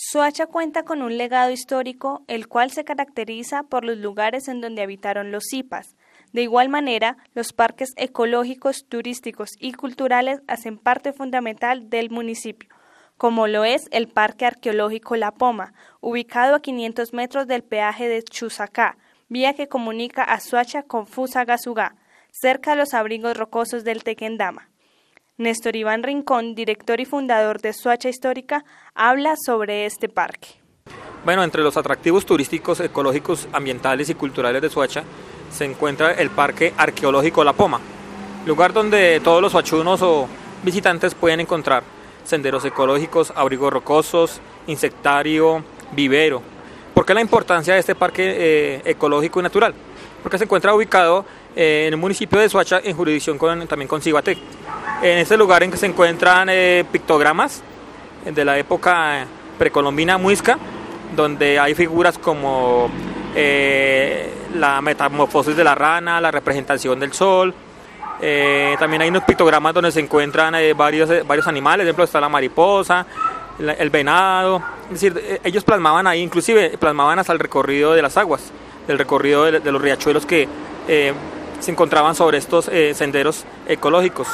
Soacha cuenta con un legado histórico, el cual se caracteriza por los lugares en donde habitaron los zipas. De igual manera, los parques ecológicos, turísticos y culturales hacen parte fundamental del municipio, como lo es el Parque Arqueológico La Poma, ubicado a 500 metros del peaje de Chusacá, vía que comunica a Soacha con Fusagasugá, cerca de los abrigos rocosos del Tequendama. Néstor Iván Rincón, director y fundador de Suacha Histórica, habla sobre este parque. Bueno, entre los atractivos turísticos, ecológicos, ambientales y culturales de Suacha se encuentra el Parque Arqueológico La Poma, lugar donde todos los suachunos o visitantes pueden encontrar senderos ecológicos, abrigos rocosos, insectario, vivero. ¿Por qué la importancia de este parque eh, ecológico y natural? Porque se encuentra ubicado eh, en el municipio de Suacha en jurisdicción también con Cibatec en este lugar en que se encuentran eh, pictogramas de la época precolombina muisca, donde hay figuras como eh, la metamorfosis de la rana, la representación del sol. Eh, también hay unos pictogramas donde se encuentran varios, varios animales, por ejemplo está la mariposa, el venado. Es decir, ellos plasmaban ahí, inclusive plasmaban hasta el recorrido de las aguas, el recorrido de, los riachuelos que se encontraban sobre estos senderos ecológicos.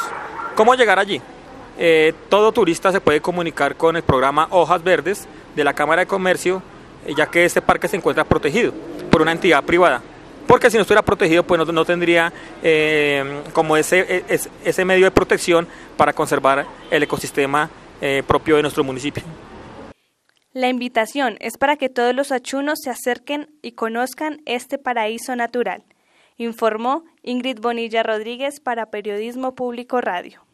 ¿Cómo llegar allí? Eh, todo turista se puede comunicar con el programa Hojas Verdes de la Cámara de Comercio, eh, ya que este parque se encuentra protegido por una entidad privada. Porque si no estuviera protegido, pues no, tendría eh, como ese, e, ese medio de protección para conservar el ecosistema propio de nuestro municipio. La invitación es para que todos los achunos se acerquen y conozcan este paraíso natural informó Ingrid Bonilla Rodríguez para Periodismo Público Radio.